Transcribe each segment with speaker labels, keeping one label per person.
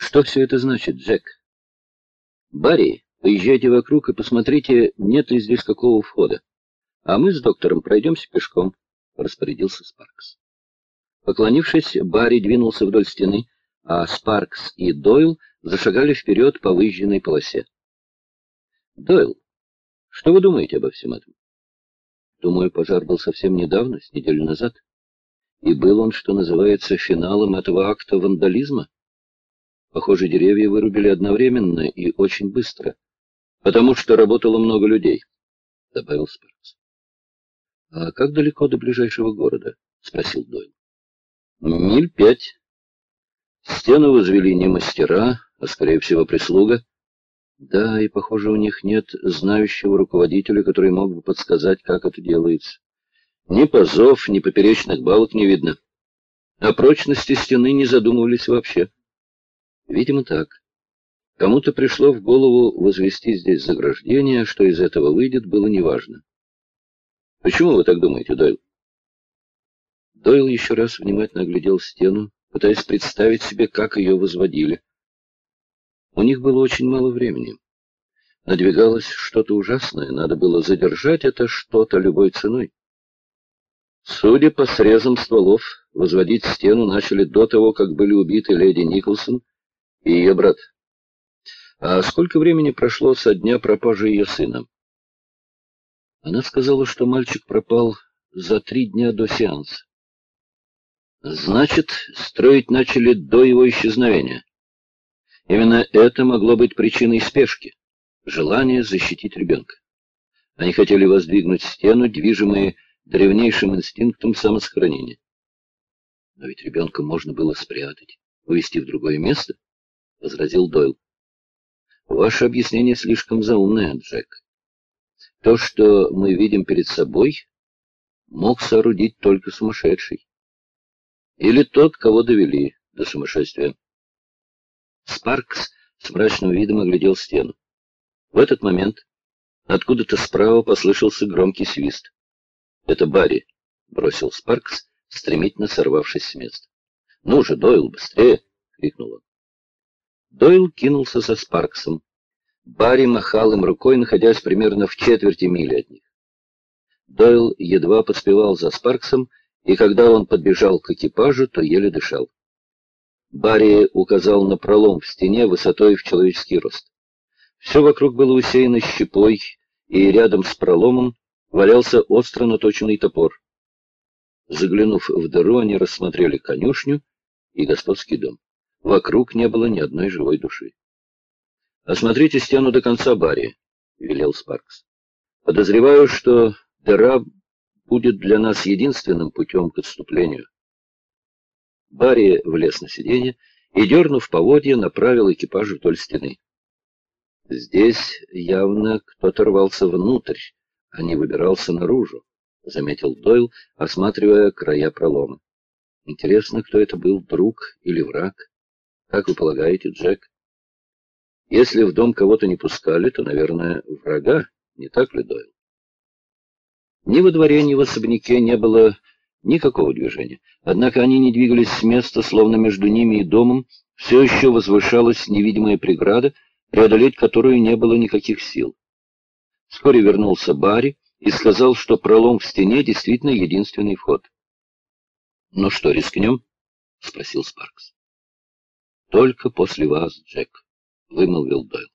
Speaker 1: Что все это значит, Джек? Барри, поезжайте вокруг и посмотрите, нет ли здесь какого входа. А мы с доктором пройдемся пешком, — распорядился Спаркс. Поклонившись, Барри двинулся вдоль стены, а Спаркс и Дойл зашагали вперед по выезженной полосе. Дойл, что вы думаете обо всем этом? Думаю, пожар был совсем недавно, с неделю назад. И был он, что называется, финалом этого акта вандализма. Похоже, деревья вырубили одновременно и очень быстро, потому что работало много людей, — добавил Спаркс. — А как далеко до ближайшего города? — спросил Дойл. — Миль пять. Стену возвели не мастера, а, скорее всего, прислуга. Да, и, похоже, у них нет знающего руководителя, который мог бы подсказать, как это делается. Ни пазов, ни поперечных балок не видно. О прочности стены не задумывались вообще. Видимо, так. Кому-то пришло в голову возвести здесь заграждение, что из этого выйдет, было неважно. Почему вы так думаете, Дойл? Дойл еще раз внимательно оглядел стену, пытаясь представить себе, как ее возводили. У них было очень мало времени. Надвигалось что-то ужасное, надо было задержать это что-то любой ценой. Судя по срезам стволов, возводить стену начали до того, как были убиты леди Николсон и ее брат. А сколько времени прошло со дня пропажи ее сына? Она сказала, что мальчик пропал за три дня до сеанса. Значит, строить начали до его исчезновения. Именно это могло быть причиной спешки, желание защитить ребенка. Они хотели воздвигнуть стену, движимые древнейшим инстинктом самосохранения. Но ведь ребенка можно было спрятать, увезти в другое место. — возразил Дойл. «Ваше объяснение слишком заумное, Джек. То, что мы видим перед собой, мог соорудить только сумасшедший. Или тот, кого довели до сумасшествия». Спаркс с мрачным видом оглядел стену. В этот момент откуда-то справа послышался громкий свист. «Это Барри», — бросил Спаркс, стремительно сорвавшись с места. «Ну же, Дойл, быстрее!» — крикнул он. Дойл кинулся за Спарксом. Барри махал им рукой, находясь примерно в четверти мили от них. Дойл едва поспевал за Спарксом, и когда он подбежал к экипажу, то еле дышал. Барри указал на пролом в стене высотой в человеческий рост. Все вокруг было усеяно щепой, и рядом с проломом валялся остро наточенный топор. Заглянув в дыру, они рассмотрели конюшню и господский дом. Вокруг не было ни одной живой души. «Осмотрите стену до конца, Барри», — велел Спаркс. «Подозреваю, что дыра будет для нас единственным путем к отступлению». Барри влез на сиденье и, дернув поводья, направил экипаж вдоль стены. «Здесь явно кто-то рвался внутрь, а не выбирался наружу», — заметил Дойл, осматривая края пролома. «Интересно, кто это был, друг или враг?» Как вы полагаете, Джек? Если в дом кого-то не пускали, то, наверное, врага, не так ли, Дойл? Ни во дворе, ни в особняке не было никакого движения. Однако они не двигались с места, словно между ними и домом все еще возвышалась невидимая преграда, преодолеть которую не было никаких сил. Вскоре вернулся Барри и сказал, что пролом в стене действительно единственный вход. «Ну что, рискнем?» — спросил Спаркс. «Только после вас, Джек», — вымолвил Дойл.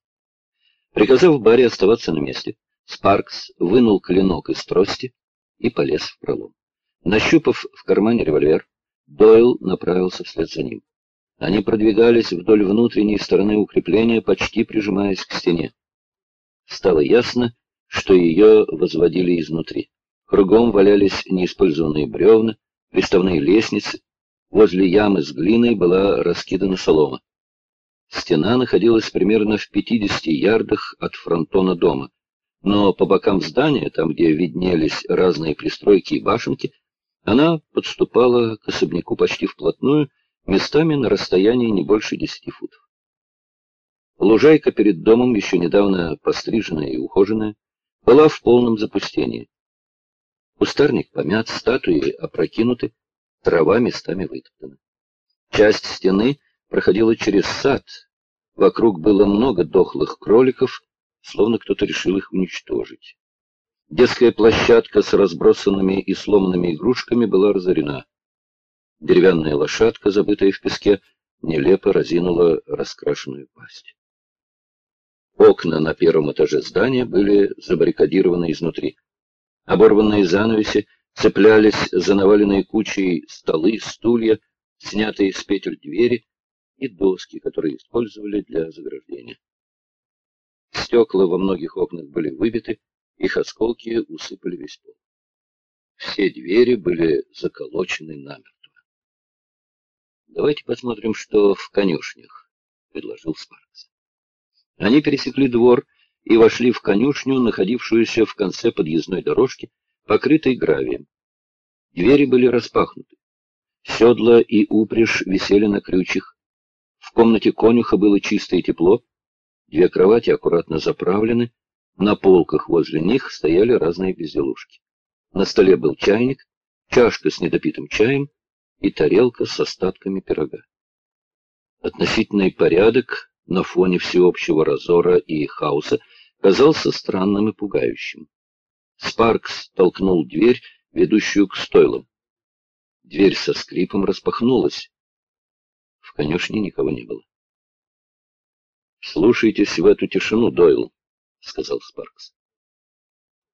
Speaker 1: Приказав Барри оставаться на месте, Спаркс вынул клинок из трости и полез в пролом. Нащупав в кармане револьвер, Дойл направился вслед за ним. Они продвигались вдоль внутренней стороны укрепления, почти прижимаясь к стене. Стало ясно, что ее возводили изнутри. Кругом валялись неиспользованные бревна, приставные лестницы, Возле ямы с глиной была раскидана солома. Стена находилась примерно в 50 ярдах от фронтона дома, но по бокам здания, там, где виднелись разные пристройки и башенки, она подступала к особняку почти вплотную, местами на расстоянии не больше десяти футов. Лужайка перед домом, еще недавно постриженная и ухоженная, была в полном запустении. Кустарник помят, статуи опрокинуты, трава местами вытоптана. Часть стены проходила через сад. Вокруг было много дохлых кроликов, словно кто-то решил их уничтожить. Детская площадка с разбросанными и сломанными игрушками была разорена. Деревянная лошадка, забытая в песке, нелепо разинула раскрашенную пасть. Окна на первом этаже здания были забаррикадированы изнутри. Оборванные занавеси цеплялись за наваленные кучей столы, стулья, снятые с петель двери и доски, которые использовали для заграждения. Стекла во многих окнах были выбиты, их осколки усыпали весь пол. Все двери были заколочены намертво. «Давайте посмотрим, что в конюшнях», — предложил Спаркс. Они пересекли двор и вошли в конюшню, находившуюся в конце подъездной дорожки, покрытой гравием. Двери были распахнуты. Седла и упряжь висели на крючьях. В комнате конюха было чисто и тепло. Две кровати аккуратно заправлены. На полках возле них стояли разные безделушки. На столе был чайник, чашка с недопитым чаем и тарелка с остатками пирога. Относительный порядок на фоне всеобщего разора и хаоса казался странным и пугающим. Спаркс толкнул дверь, ведущую к стойлам. Дверь со скрипом распахнулась. В конюшне никого не было. «Слушайтесь в эту тишину, Дойл», — сказал Спаркс.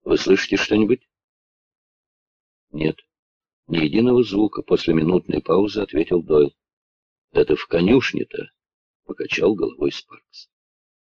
Speaker 1: «Вы слышите что-нибудь?» «Нет, ни единого звука», — после минутной паузы ответил Дойл. «Это в конюшне-то», — покачал головой Спаркс.